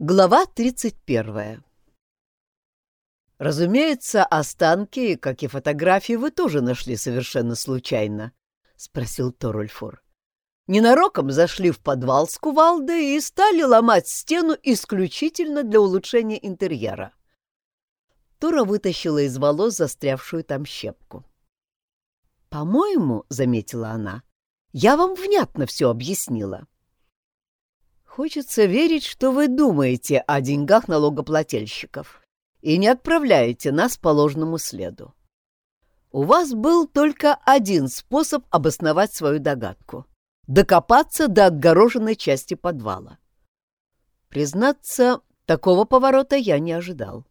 Глава 31. Разумеется, останки, как и фотографии, вы тоже нашли совершенно случайно, спросил Торульфур. Ненароком зашли в подвал с кувалдой и стали ломать стену исключительно для улучшения интерьера. Тора вытащила из волос застрявшую там щепку. «По-моему, — заметила она, — я вам внятно все объяснила. Хочется верить, что вы думаете о деньгах налогоплательщиков и не отправляете нас по ложному следу. У вас был только один способ обосновать свою догадку — докопаться до отгороженной части подвала. Признаться, такого поворота я не ожидал.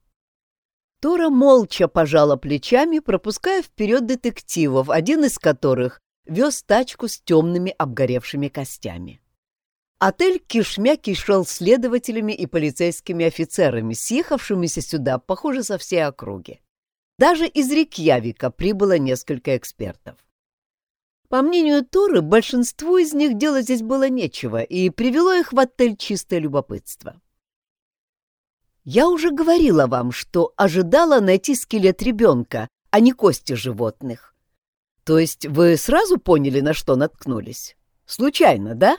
Тора молча пожала плечами, пропуская вперед детективов, один из которых вез тачку с темными обгоревшими костями. Отель кишмя кишел следователями и полицейскими офицерами, съехавшимися сюда, похоже, со всей округи. Даже из Рикьявика прибыло несколько экспертов. По мнению Туры, большинству из них делать здесь было нечего, и привело их в отель чистое любопытство. Я уже говорила вам, что ожидала найти скелет ребенка, а не кости животных. То есть вы сразу поняли, на что наткнулись? Случайно, да?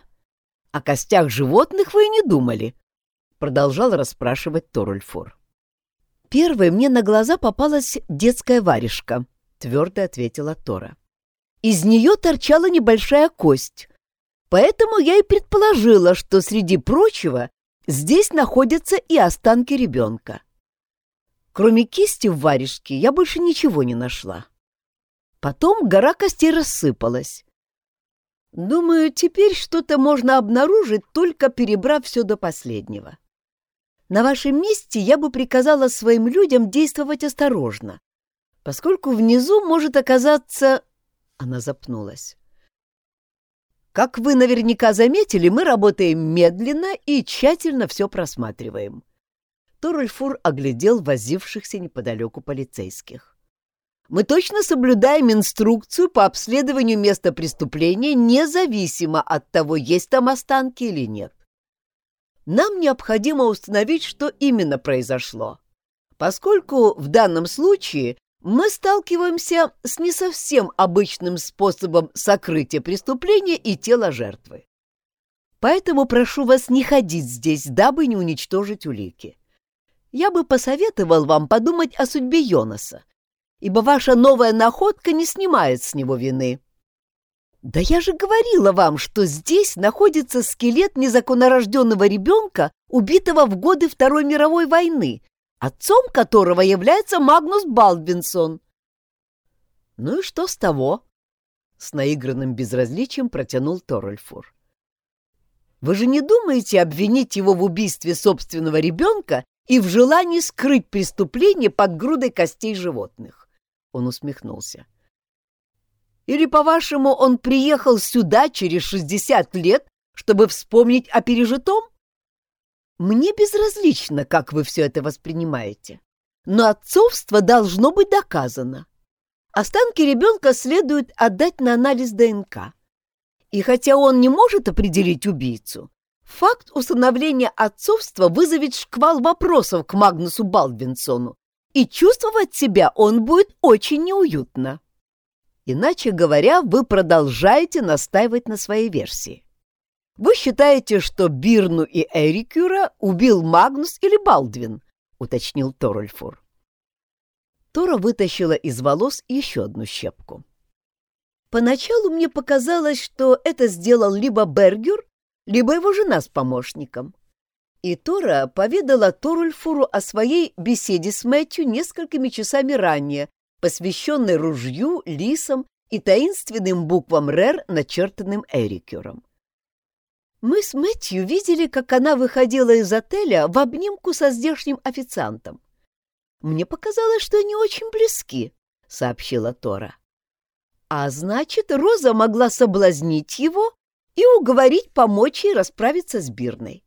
О костях животных вы и не думали, — продолжал расспрашивать Торульфор. «Первой мне на глаза попалась детская варежка», — твердо ответила Тора. «Из нее торчала небольшая кость, поэтому я и предположила, что среди прочего здесь находятся и останки ребенка. Кроме кисти в варежке я больше ничего не нашла. Потом гора костей рассыпалась, Думаю, теперь что-то можно обнаружить, только перебрав все до последнего. На вашем месте я бы приказала своим людям действовать осторожно, поскольку внизу может оказаться... Она запнулась. Как вы наверняка заметили, мы работаем медленно и тщательно все просматриваем. Торульфур оглядел возившихся неподалеку полицейских. Мы точно соблюдаем инструкцию по обследованию места преступления, независимо от того, есть там останки или нет. Нам необходимо установить, что именно произошло, поскольку в данном случае мы сталкиваемся с не совсем обычным способом сокрытия преступления и тела жертвы. Поэтому прошу вас не ходить здесь, дабы не уничтожить улики. Я бы посоветовал вам подумать о судьбе Йонаса ибо ваша новая находка не снимает с него вины. Да я же говорила вам, что здесь находится скелет незаконнорожденного ребенка, убитого в годы Второй мировой войны, отцом которого является Магнус Балдвинсон. Ну и что с того? С наигранным безразличием протянул Торольфур. Вы же не думаете обвинить его в убийстве собственного ребенка и в желании скрыть преступление под грудой костей животных? Он усмехнулся. Или, по-вашему, он приехал сюда через шестьдесят лет, чтобы вспомнить о пережитом? Мне безразлично, как вы все это воспринимаете. Но отцовство должно быть доказано. Останки ребенка следует отдать на анализ ДНК. И хотя он не может определить убийцу, факт установления отцовства вызовет шквал вопросов к Магнусу Балдвинсону, и чувствовать себя он будет очень неуютно. Иначе говоря, вы продолжаете настаивать на своей версии. Вы считаете, что Бирну и Эрикюра убил Магнус или Балдвин, уточнил Торольфур. Тора вытащила из волос еще одну щепку. Поначалу мне показалось, что это сделал либо Бергер, либо его жена с помощником. И Тора поведала Торульфуру о своей беседе с Мэтью несколькими часами ранее, посвященной ружью, лисам и таинственным буквам РЭР, начертанным Эрикюром. Мы с Мэтью видели, как она выходила из отеля в обнимку со здешним официантом. Мне показалось, что они очень близки, — сообщила Тора. А значит, Роза могла соблазнить его и уговорить помочь ей расправиться с Бирной.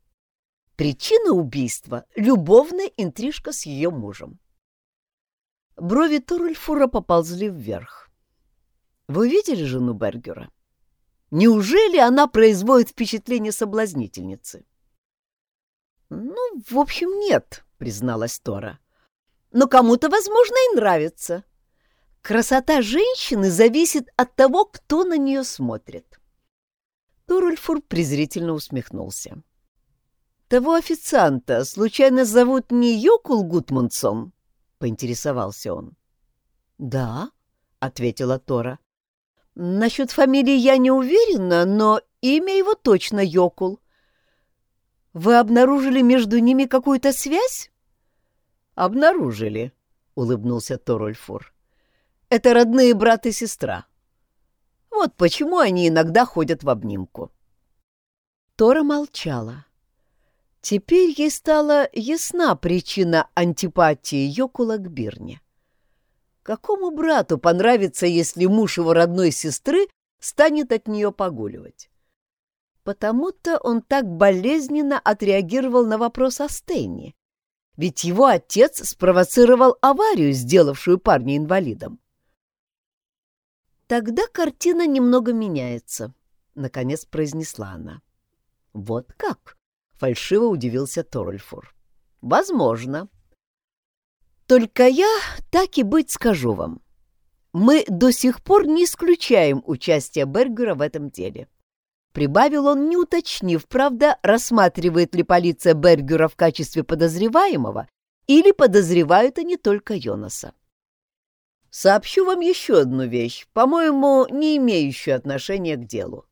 Причина убийства — любовная интрижка с ее мужем. Брови Торульфура поползли вверх. Вы видели жену Бергера? Неужели она производит впечатление соблазнительницы? «Ну, в общем, нет», — призналась Тора. «Но кому-то, возможно, и нравится. Красота женщины зависит от того, кто на нее смотрит». Торульфур презрительно усмехнулся. «Того официанта случайно зовут не Йокул Гутмунцом?» — поинтересовался он. «Да», — ответила Тора. «Насчет фамилии я не уверена, но имя его точно Йокул. Вы обнаружили между ними какую-то связь? Обнаружили, улыбнулся Торольфур. Это родные брат и сестра. Вот почему они иногда ходят в обнимку. Тора молчала. Теперь ей стала ясна причина антипатии Йокула к Бирне. Какому брату понравится, если муж его родной сестры станет от нее погуливать? Потому-то он так болезненно отреагировал на вопрос о Стэнни. Ведь его отец спровоцировал аварию, сделавшую парня инвалидом. Тогда картина немного меняется, — наконец произнесла она. Вот как? — фальшиво удивился Торольфур. Возможно. Только я так и быть скажу вам. Мы до сих пор не исключаем участие Бергера в этом деле. — Прибавил он, не уточнив, правда, рассматривает ли полиция Бергера в качестве подозреваемого или подозревают они только Йонаса. Сообщу вам еще одну вещь, по-моему, не имеющую отношения к делу.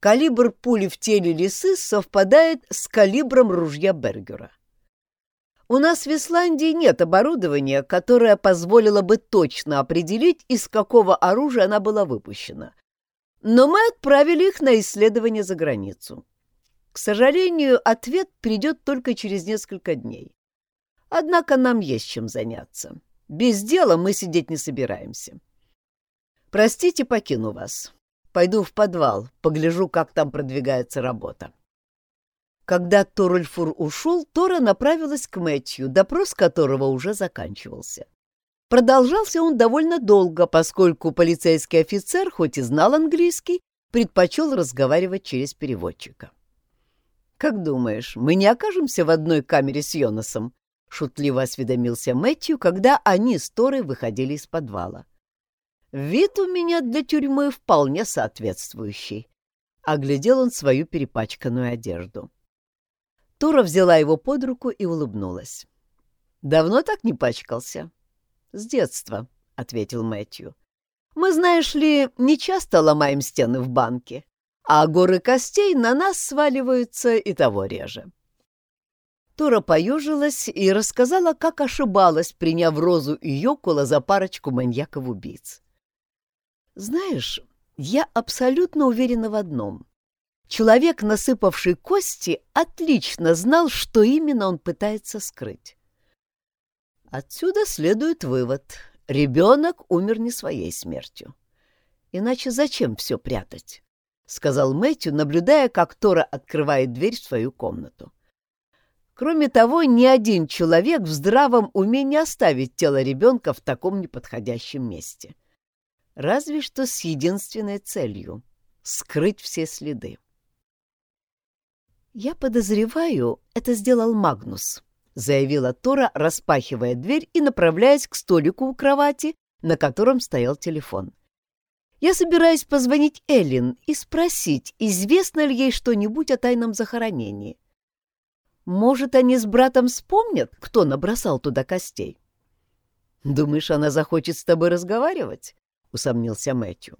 Калибр пули в теле лисы совпадает с калибром ружья Бергера. У нас в Исландии нет оборудования, которое позволило бы точно определить, из какого оружия она была выпущена, но мы отправили их на исследование за границу. К сожалению, ответ придет только через несколько дней. Однако нам есть чем заняться. Без дела мы сидеть не собираемся. Простите, покину вас. Пойду в подвал, погляжу, как там продвигается работа. Когда Торульфур ушел, Тора направилась к Мэтью, допрос которого уже заканчивался. Продолжался он довольно долго, поскольку полицейский офицер, хоть и знал английский, предпочел разговаривать через переводчика. «Как думаешь, мы не окажемся в одной камере с Йонасом?» — шутливо осведомился Мэтью, когда они с Торой выходили из подвала. «Вид у меня для тюрьмы вполне соответствующий», — оглядел он свою перепачканную одежду. Тора взяла его под руку и улыбнулась. «Давно так не пачкался?» «С детства», — ответил Мэтью. «Мы, знаешь ли, не часто ломаем стены в банке, а горы костей на нас сваливаются и того реже». Тора поежилась и рассказала, как ошибалась, приняв Розу и Йокула за парочку маньяков-убийц. «Знаешь, я абсолютно уверена в одном. Человек, насыпавший кости, отлично знал, что именно он пытается скрыть. Отсюда следует вывод. Ребенок умер не своей смертью. Иначе зачем все прятать? — сказал Мэтью, наблюдая, как Тора открывает дверь в свою комнату. Кроме того, ни один человек в здравом уме не оставит тело ребенка в таком неподходящем месте. Разве что с единственной целью — скрыть все следы. «Я подозреваю, это сделал Магнус», заявила Тора, распахивая дверь и направляясь к столику у кровати, на котором стоял телефон. «Я собираюсь позвонить Эллен и спросить, известно ли ей что-нибудь о тайном захоронении. Может, они с братом вспомнят, кто набросал туда костей?» «Думаешь, она захочет с тобой разговаривать?» — усомнился Мэтью.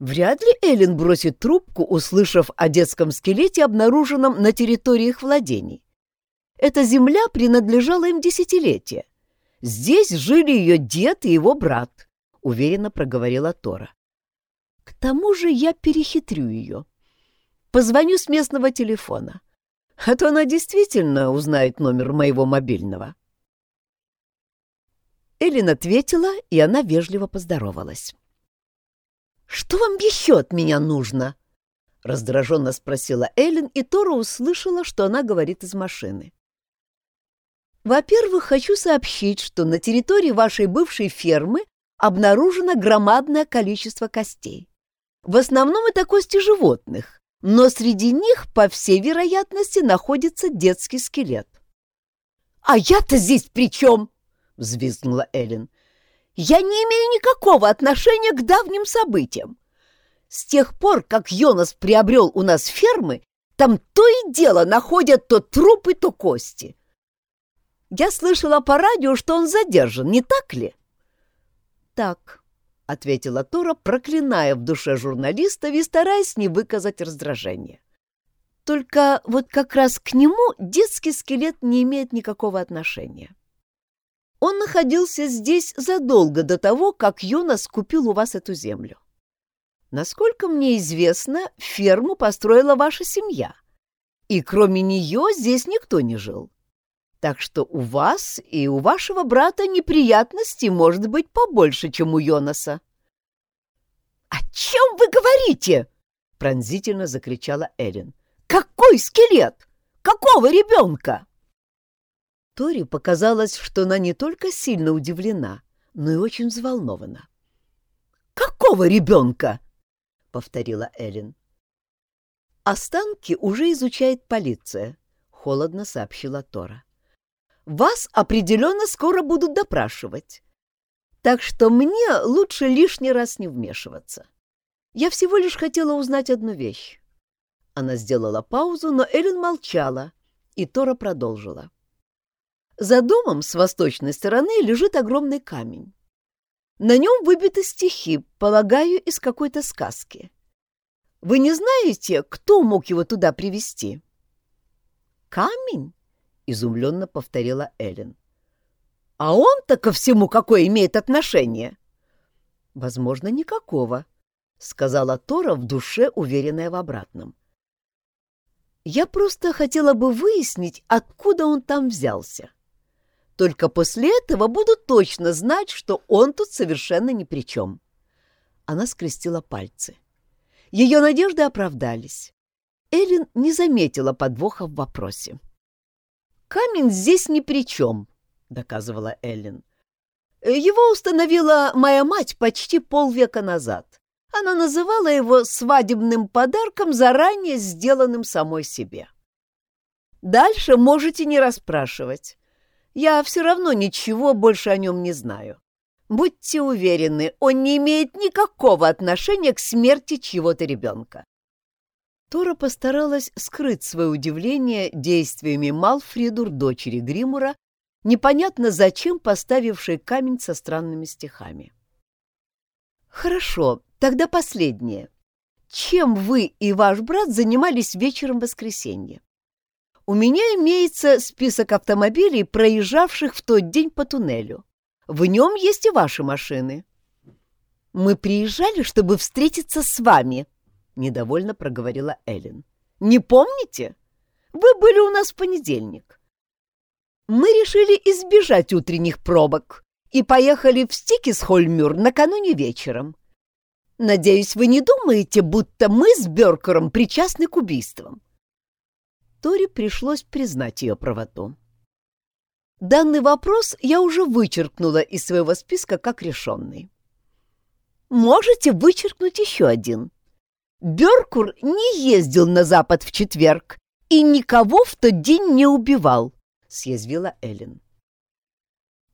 Вряд ли Эллен бросит трубку, услышав о детском скелете, обнаруженном на территории их владений. Эта земля принадлежала им десятилетия. Здесь жили ее дед и его брат, — уверенно проговорила Тора. К тому же я перехитрю ее. Позвоню с местного телефона, а то она действительно узнает номер моего мобильного. Эллен ответила, и она вежливо поздоровалась. «Что вам еще от меня нужно?» — раздраженно спросила Эллен, и Тора услышала, что она говорит из машины. Во-первых, хочу сообщить, что на территории вашей бывшей фермы обнаружено громадное количество костей. В основном это кости животных, но среди них, по всей вероятности, находится детский скелет. «А я-то здесь при чем?» — взвизгнула Эллен. «Я не имею никакого отношения к давним событиям. С тех пор, как Йонас приобрел у нас фермы, там то и дело находят то трупы, то кости. Я слышала по радио, что он задержан, не так ли?» «Так», — ответила Тора, проклиная в душе журналистов и стараясь не выказать раздражения. Только вот как раз к нему детский скелет не имеет никакого отношения. Он находился здесь задолго до того, как Йонас купил у вас эту землю. Насколько мне известно, ферму построила ваша семья, и кроме нее здесь никто не жил. Так что у вас и у вашего брата неприятностей может быть побольше, чем у Йонаса. — О чем вы говорите? — пронзительно закричала Эрин. — Какой скелет? Какого ребенка? Тори показалось, что она не только сильно удивлена, но и очень взволнована. «Какого ребенка?» — повторила Эллен. «Останки уже изучает полиция», — холодно сообщила Тора. «Вас определенно скоро будут допрашивать. Так что мне лучше лишний раз не вмешиваться. Я всего лишь хотела узнать одну вещь». Она сделала паузу, но Эллен молчала, и Тора продолжила. За домом с восточной стороны лежит огромный камень. На нем выбиты стихи, полагаю, из какой-то сказки. Вы не знаете, кто мог его туда привести? Камень? изумленно повторила Эллен. А он-то ко всему какое имеет отношение? Возможно, никакого, сказала Тора в душе, уверенная в обратном. Я просто хотела бы выяснить, откуда он там взялся. Только после этого буду точно знать, что он тут совершенно ни при чем. Она скрестила пальцы. Ее надежды оправдались. Эллен не заметила подвоха в вопросе. «Камень здесь ни при чем», — доказывала Эллен. «Его установила моя мать почти полвека назад. Она называла его свадебным подарком, заранее сделанным самой себе. Дальше можете не расспрашивать. Я все равно ничего больше о нем не знаю. Будьте уверены, он не имеет никакого отношения к смерти чьего-то ребенка. Тора постаралась скрыть свое удивление действиями Малфридур, дочери Гримура, непонятно зачем поставившей камень со странными стихами. «Хорошо, тогда последнее. Чем вы и ваш брат занимались вечером воскресенья?» У меня имеется список автомобилей, проезжавших в тот день по туннелю. В нем есть и ваши машины. Мы приезжали, чтобы встретиться с вами, недовольно проговорила Эллен. Не помните? Вы были у нас в понедельник. Мы решили избежать утренних пробок и поехали в Стикисхольмюр накануне вечером. Надеюсь, вы не думаете, будто мы с Бёркером причастны к убийствам. Тори пришлось признать ее правоту. Данный вопрос я уже вычеркнула из своего списка как решенный. Можете вычеркнуть еще один. Беркур не ездил на запад в четверг и никого в тот день не убивал, съязвила Эллен.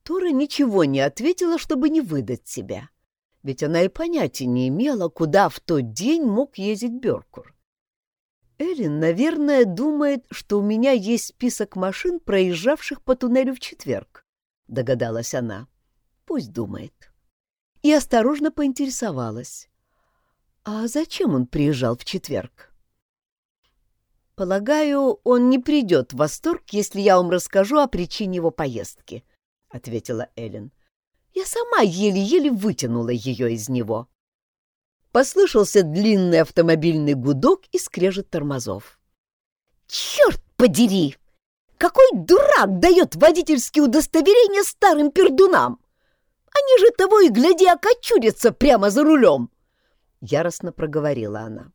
Тора ничего не ответила, чтобы не выдать себя, ведь она и понятия не имела, куда в тот день мог ездить Беркур. Эллен, наверное, думает, что у меня есть список машин, проезжавших по туннелю в четверг, догадалась она. Пусть думает. И осторожно поинтересовалась. А зачем он приезжал в четверг? Полагаю, он не придет в восторг, если я вам расскажу о причине его поездки, ответила Эллен. Я сама еле-еле вытянула ее из него. Послышался длинный автомобильный гудок и скрежет тормозов. «Черт подери! Какой дурак дает водительские удостоверения старым пердунам! Они же того и гляди окочурятся прямо за рулем!» Яростно проговорила она.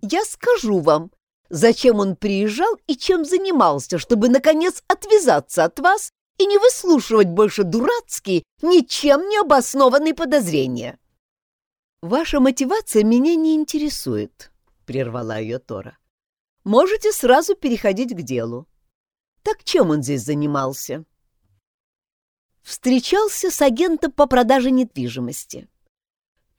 «Я скажу вам, зачем он приезжал и чем занимался, чтобы, наконец, отвязаться от вас и не выслушивать больше дурацкие, ничем не обоснованные подозрения!» Ваша мотивация меня не интересует. прервала ее Тора. Можете сразу переходить к делу. Так чем он здесь занимался? Встречался с агентом по продаже недвижимости.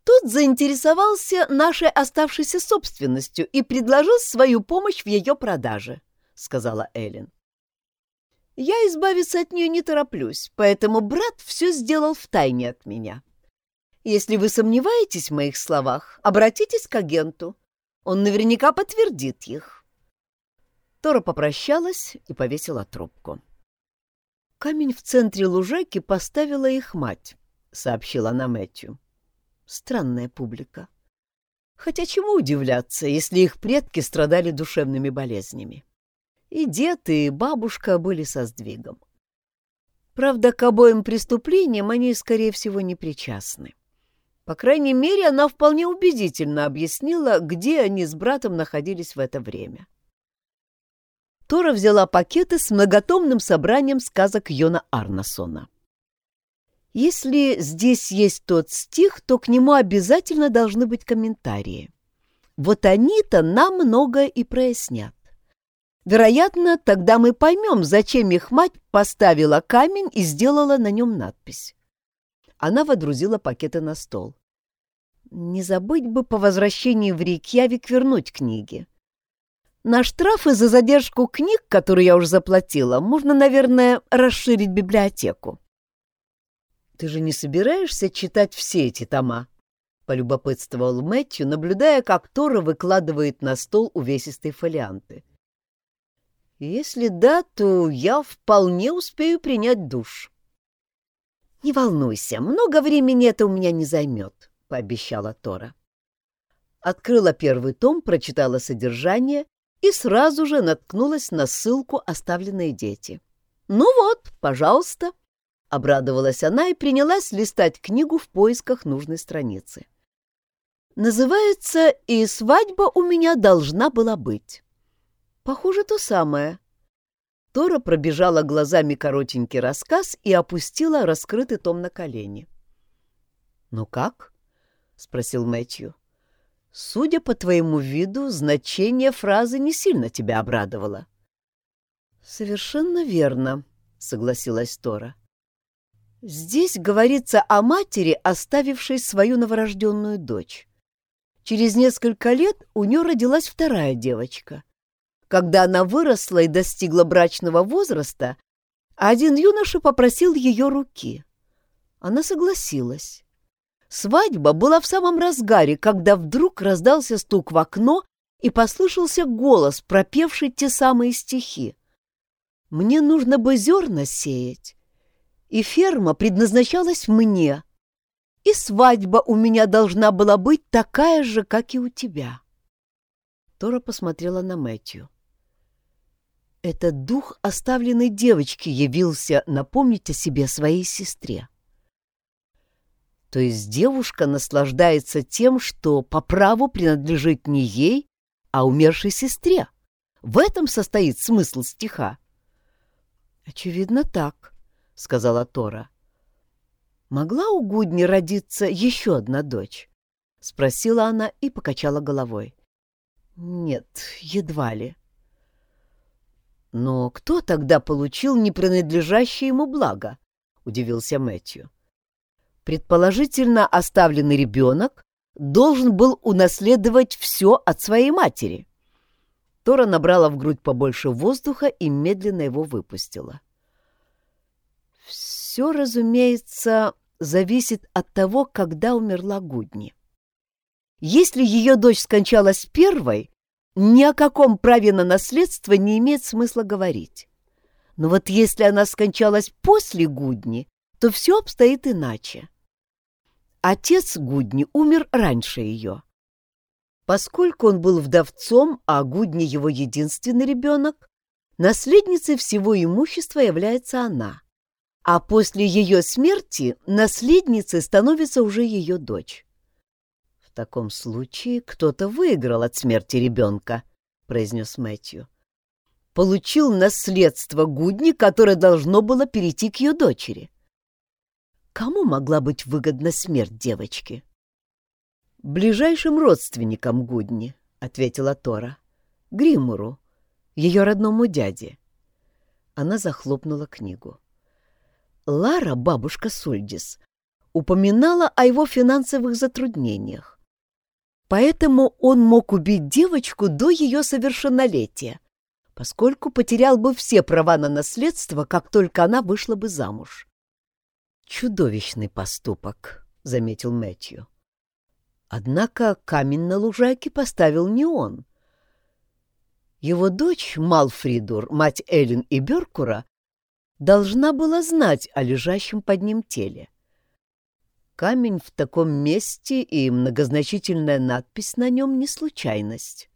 Тот заинтересовался нашей оставшейся собственностью и предложил свою помощь в ее продаже, — сказала Эллен. Я избавиться от нее не тороплюсь, поэтому брат все сделал втайне от меня. Если вы сомневаетесь в моих словах, обратитесь к агенту. Он наверняка подтвердит их. Тора попрощалась и повесила трубку. Камень в центре лужайки поставила их мать, — сообщила она Мэтью. Странная публика. Хотя чему удивляться, если их предки страдали душевными болезнями? И дед, и бабушка были со сдвигом. Правда, к обоим преступлениям они, скорее всего, не причастны. По крайней мере, она вполне убедительно объяснила, где они с братом находились в это время. Тора взяла пакеты с многотомным собранием сказок Йона Арнасона. Если здесь есть тот стих, то к нему обязательно должны быть комментарии. Вот они-то нам многое и прояснят. Вероятно, тогда мы поймем, зачем их мать поставила камень и сделала на нем надпись. Она водрузила пакеты на стол. Не забыть бы по возвращении в Рейкьявик вернуть книги. На штрафы за задержку книг, которую я уже заплатила, можно, наверное, расширить библиотеку. «Ты же не собираешься читать все эти тома?» — полюбопытствовал Мэтью, наблюдая, как Тора выкладывает на стол увесистые фолианты. «Если да, то я вполне успею принять душ». «Не волнуйся, много времени это у меня не займет», — пообещала Тора. Открыла первый том, прочитала содержание и сразу же наткнулась на ссылку «Оставленные дети». «Ну вот, пожалуйста», — обрадовалась она и принялась листать книгу в поисках нужной страницы. «Называется «И свадьба у меня должна была быть». Похоже, то самое». Тора пробежала глазами коротенький рассказ и опустила раскрытый том на колени. «Ну как?» — спросил Мэтью. «Судя по твоему виду, значение фразы не сильно тебя обрадовало». «Совершенно верно», — согласилась Тора. Здесь говорится о матери, оставившей свою новорожденную дочь. Через несколько лет у нее родилась вторая девочка. Когда она выросла и достигла брачного возраста, один юноша попросил ее руки. Она согласилась. Свадьба была в самом разгаре, когда вдруг раздался стук в окно и послышался голос, пропевший те самые стихи. «Мне нужно бы зерна сеять, и ферма предназначалась мне, и свадьба у меня должна была быть такая же, как и у тебя. Тора посмотрела на Мэтью. Этот дух оставленной девочки явился напомнить о себе своей сестре. То есть девушка наслаждается тем, что по праву принадлежит не ей, а умершей сестре. В этом состоит смысл стиха. Очевидно, так, — сказала Тора. «Могла у Гудни родиться еще одна дочь?» — спросила она и покачала головой. «Нет, едва ли». «Но кто тогда получил непринадлежащее ему благо?» — удивился Мэтью. «Предположительно, оставленный ребенок должен был унаследовать все от своей матери». Тора набрала в грудь побольше воздуха и медленно его выпустила. Все, разумеется, зависит от того, когда умерла Гудни. Если ее дочь скончалась первой, ни о каком праве на наследство не имеет смысла говорить. Но вот если она скончалась после Гудни, то все обстоит иначе. Отец Гудни умер раньше ее. Поскольку он был вдовцом, а Гудни его единственный ребенок, наследницей всего имущества является она а после ее смерти наследницей становится уже ее дочь. «В таком случае кто-то выиграл от смерти ребенка», — произнес Мэтью. «Получил наследство Гудни, которое должно было перейти к ее дочери». Кому могла быть выгодна смерть девочки? Ближайшим родственникам Гудни, — ответила Тора. «Гримуру, ее родному дяде». Она захлопнула книгу. Лара, бабушка Сульдис, упоминала о его финансовых затруднениях. Поэтому он мог убить девочку до ее совершеннолетия, поскольку потерял бы все права на наследство, как только она вышла бы замуж. «Чудовищный поступок», — заметил Мэтью. Однако камень на лужайке поставил не он. Его дочь Малфридур, мать Эллен и Беркура, должна была знать о лежащем под ним теле. Камень в таком месте и многозначительная надпись на нем не случайность.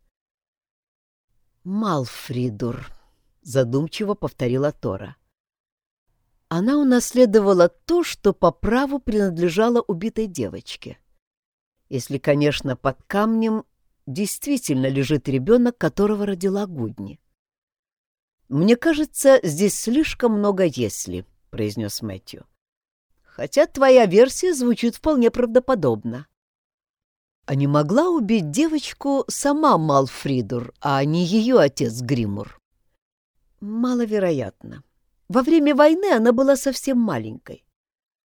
«Малфридур», — задумчиво повторила Тора. Она унаследовала то, что по праву принадлежало убитой девочке. Если, конечно, под камнем действительно лежит ребенок, которого родила Гудни. «Мне кажется, здесь слишком много «если», — произнес Мэтью. «Хотя твоя версия звучит вполне правдоподобно». А не могла убить девочку сама Малфридур, а не ее отец Гримур? Маловероятно. Во время войны она была совсем маленькой.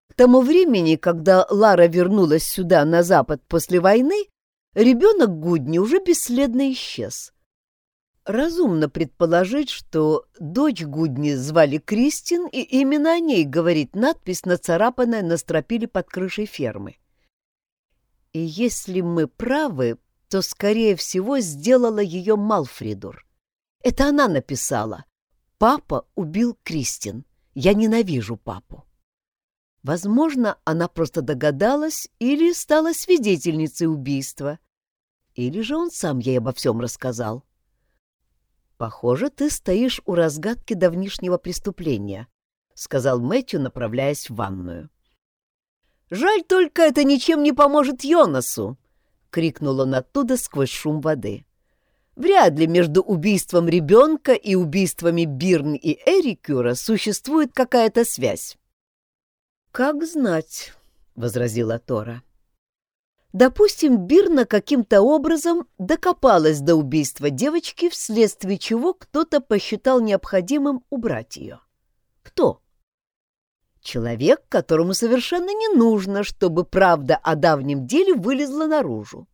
К тому времени, когда Лара вернулась сюда, на запад, после войны, ребенок Гудни уже бесследно исчез. Разумно предположить, что дочь Гудни звали Кристин, и именно о ней говорит надпись, нацарапанная на стропиле под крышей фермы. И если мы правы, то, скорее всего, сделала ее Малфридур. Это она написала. «Папа убил Кристин. Я ненавижу папу». Возможно, она просто догадалась или стала свидетельницей убийства. Или же он сам ей обо всем рассказал. «Похоже, ты стоишь у разгадки давнишнего преступления», — сказал Мэтью, направляясь в ванную. «Жаль только, это ничем не поможет Йонасу!» — крикнул он оттуда сквозь шум воды. «Вряд ли между убийством ребенка и убийствами Бирн и Эрикюра существует какая-то связь». «Как знать», — возразила Тора. Допустим, Бирна каким-то образом докопалась до убийства девочки, вследствие чего кто-то посчитал необходимым убрать ее. Кто? Человек, которому совершенно не нужно, чтобы правда о давнем деле вылезла наружу.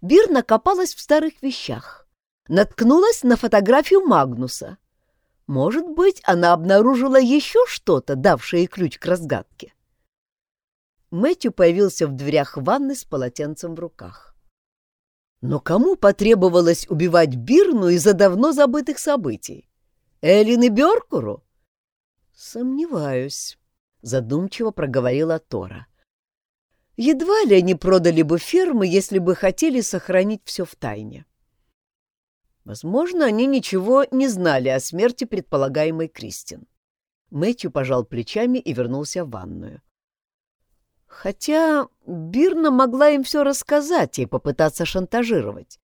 Бирна копалась в старых вещах, наткнулась на фотографию Магнуса. Может быть, она обнаружила еще что-то, давшее ключ к разгадке. Мэтью появился в дверях ванны с полотенцем в руках. Но кому потребовалось убивать Бирну из-за давно забытых событий? Эллин и Бёркуру? Сомневаюсь, задумчиво проговорила Тора. Едва ли они продали бы фермы, если бы хотели сохранить все в тайне. Возможно, они ничего не знали о смерти предполагаемой Кристин. Мэтью пожал плечами и вернулся в ванную. Хотя Бирна могла им все рассказать и попытаться шантажировать.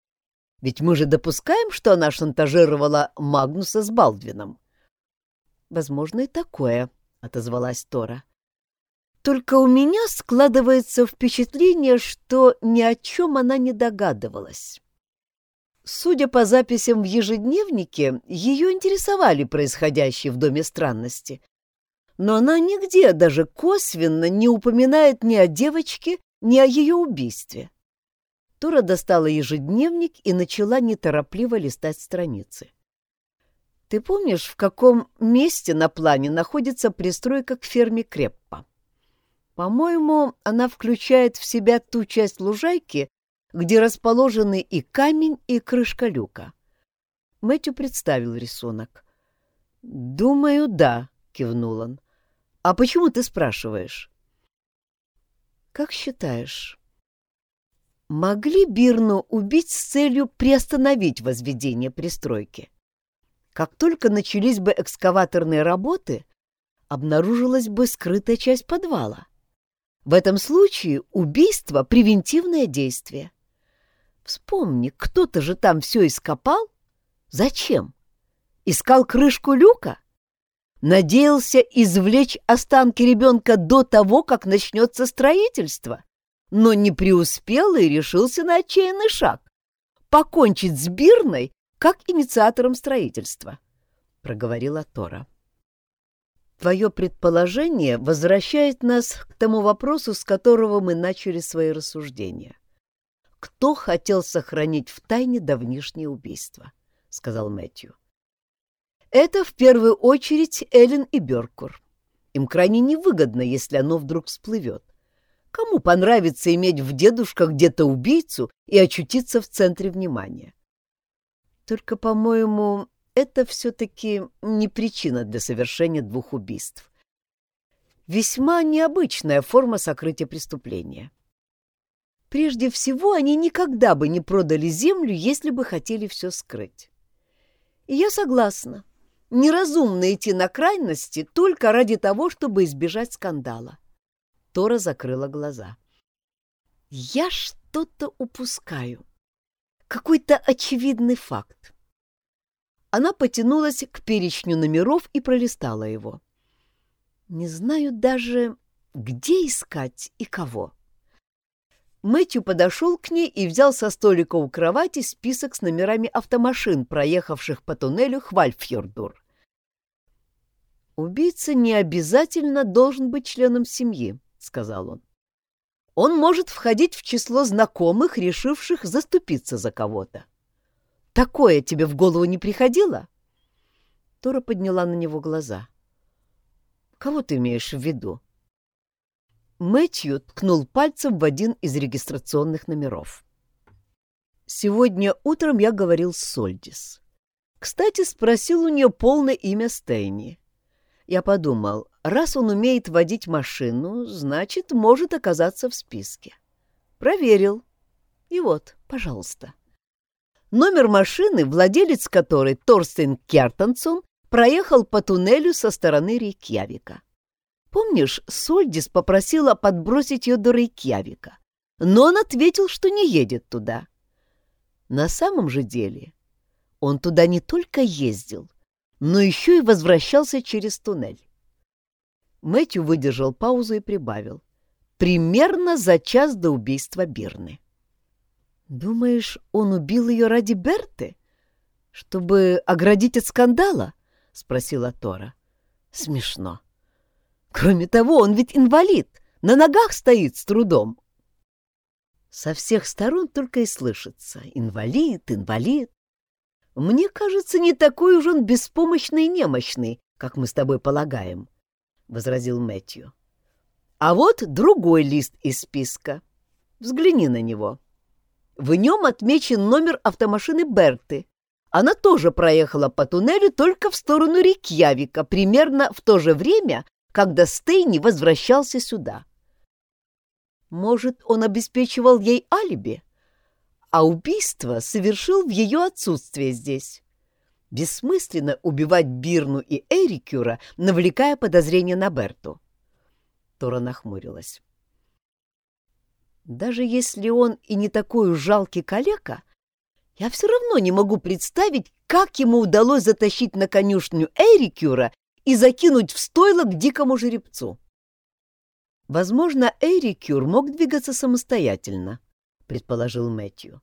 Ведь мы же допускаем, что она шантажировала Магнуса с Балдвином. Возможно, и такое, — отозвалась Тора. Только у меня складывается впечатление, что ни о чем она не догадывалась. Судя по записям в ежедневнике, ее интересовали происходящие в Доме странности, но она нигде даже косвенно не упоминает ни о девочке, ни о ее убийстве. Тора достала ежедневник и начала неторопливо листать страницы. «Ты помнишь, в каком месте на плане находится пристройка к ферме Креппа? По-моему, она включает в себя ту часть лужайки, где расположены и камень, и крышка люка». Мэтью представил рисунок. «Думаю, да», — кивнул он. «А почему ты спрашиваешь?» «Как считаешь, могли Бирну убить с целью приостановить возведение пристройки? Как только начались бы экскаваторные работы, обнаружилась бы скрытая часть подвала. В этом случае убийство — превентивное действие. Вспомни, кто-то же там все ископал. Зачем? Искал крышку люка? Надеялся извлечь останки ребенка до того, как начнется строительство, но не преуспел и решился на отчаянный шаг покончить с Бирной как инициатором строительства, — проговорила Тора. Твое предположение возвращает нас к тому вопросу, с которого мы начали свои рассуждения. Кто хотел сохранить в тайне давнишнее убийство? — сказал Мэтью. Это в первую очередь Эллен и Беркур. Им крайне невыгодно, если оно вдруг всплывет. Кому понравится иметь в дедушках где-то убийцу и очутиться в центре внимания? Только, по-моему, это все-таки не причина для совершения двух убийств. Весьма необычная форма сокрытия преступления. Прежде всего, они никогда бы не продали землю, если бы хотели все скрыть. И я согласна. Неразумно идти на крайности только ради того, чтобы избежать скандала. Тора закрыла глаза. «Я что-то упускаю. Какой-то очевидный факт». Она потянулась к перечню номеров и пролистала его. «Не знаю даже, где искать и кого». Мэтью подошел к ней и взял со столика у кровати список с номерами автомашин, проехавших по туннелю Хвальфьордур. «Убийца не обязательно должен быть членом семьи», сказал он. Он может входить в число знакомых, решивших заступиться за кого-то. Такое тебе в голову не приходило? Тора подняла на него глаза. Кого ты имеешь в виду? Мэтью ткнул пальцем в один из регистрационных номеров. Сегодня утром я говорил с Сольдис. Кстати, спросил у нее полное имя Стейни. Я подумал, раз он умеет водить машину, значит, может оказаться в списке. Проверил. И вот, пожалуйста. Номер машины, владелец которой, Торстен Кертансон, проехал по туннелю со стороны Рейкьявика. Помнишь, Сольдис попросила подбросить ее до Рейкьявика, но он ответил, что не едет туда. На самом же деле он туда не только ездил, но еще и возвращался через туннель. Мэтью выдержал паузу и прибавил. Примерно за час до убийства Бирны. «Думаешь, он убил ее ради Берты? Чтобы оградить от скандала?» — спросила Тора. «Смешно. Кроме того, он ведь инвалид, на ногах стоит с трудом». Со всех сторон только и слышится «инвалид, инвалид». Мне кажется, не такой уж он беспомощный и немощный, как мы с тобой полагаем, — возразил Мэтью. А вот другой лист из списка. Взгляни на него. В нем отмечен номер автомашины Берты. Она тоже проехала по туннелю только в сторону Рикьявика, примерно в то же время, когда Стейни возвращался сюда. Может, он обеспечивал ей алиби? — а убийство совершил в ее отсутствие здесь. Бессмысленно убивать Бирну и Эрикюра, навлекая подозрения на Берту. Тора нахмурилась. Даже если он и не такой жалкий калека, я все равно не могу представить, как ему удалось затащить на конюшню Эрикюра и закинуть в стойло к дикому жеребцу. Возможно, Эрикюр мог двигаться самостоятельно, — предположил Мэтью.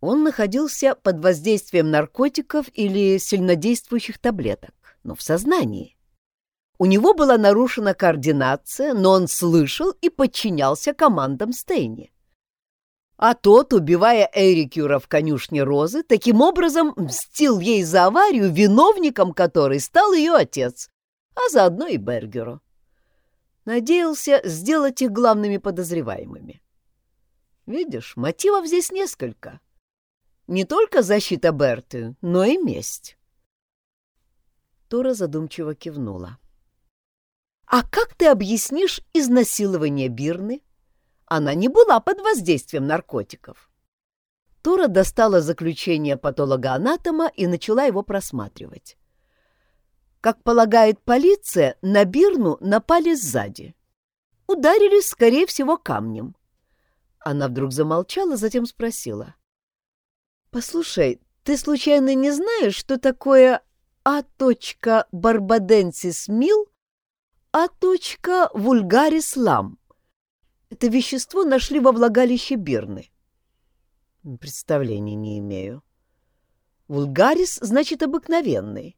Он находился под воздействием наркотиков или сильнодействующих таблеток, но в сознании. У него была нарушена координация, но он слышал и подчинялся командам Стейни. А тот, убивая Эрикюра в конюшне Розы, таким образом мстил ей за аварию, виновником которой стал ее отец, а заодно и Бергеру. Надеялся сделать их главными подозреваемыми. Видишь, мотивов здесь несколько. Не только защита Берты, но и месть. Тора задумчиво кивнула. «А как ты объяснишь изнасилование Бирны? Она не была под воздействием наркотиков». Тора достала заключение патологоанатома и начала его просматривать. Как полагает полиция, на Бирну напали сзади. Ударили, скорее всего, камнем. Она вдруг замолчала, затем спросила. «Послушай, ты случайно не знаешь, что такое А. барбаденсис мил, А. вульгарис лам? Это вещество нашли во влагалище Бирны». Представления не имею. Вулгарис, значит, обыкновенный.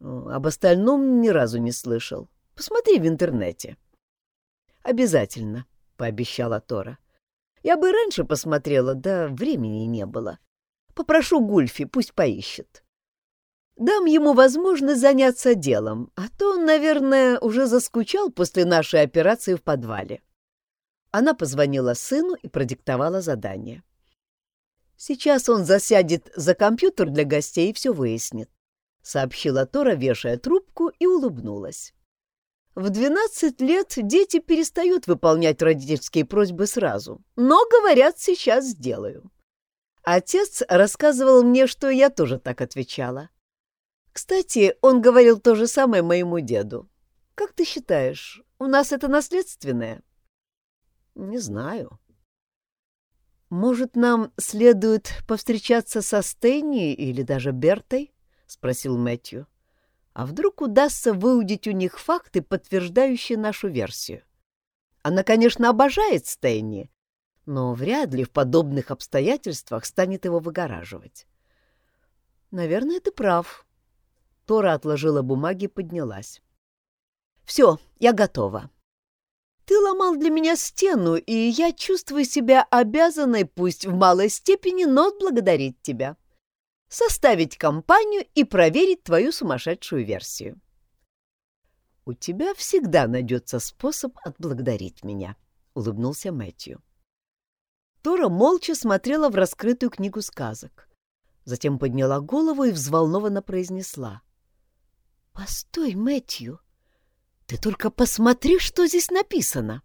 Об остальном ни разу не слышал. Посмотри в интернете. Обязательно, пообещала Тора. Я бы раньше посмотрела, да времени не было. Попрошу Гульфи, пусть поищет. Дам ему возможность заняться делом, а то он, наверное, уже заскучал после нашей операции в подвале. Она позвонила сыну и продиктовала задание. Сейчас он засядет за компьютер для гостей и все выяснит, — сообщила Тора, вешая трубку, и улыбнулась. В двенадцать лет дети перестают выполнять родительские просьбы сразу, но, говорят, сейчас сделаю. Отец рассказывал мне, что я тоже так отвечала. Кстати, он говорил то же самое моему деду. Как ты считаешь, у нас это наследственное? Не знаю. Может, нам следует повстречаться со Стэнни или даже Бертой? спросил Мэтью. А вдруг удастся выудить у них факты, подтверждающие нашу версию? Она, конечно, обожает Стэнни, но вряд ли в подобных обстоятельствах станет его выгораживать. Наверное, ты прав, Тора отложила бумаги и поднялась. «Все, я готова. Ты ломал для меня стену, и я чувствую себя обязанной, пусть в малой степени, но благодарить тебя. Составить компанию и проверить твою сумасшедшую версию». «У тебя всегда найдется способ отблагодарить меня», — улыбнулся Мэтью. Тора молча смотрела в раскрытую книгу сказок. Затем подняла голову и взволнованно произнесла. «Постой, Мэтью, ты только посмотри, что здесь написано!»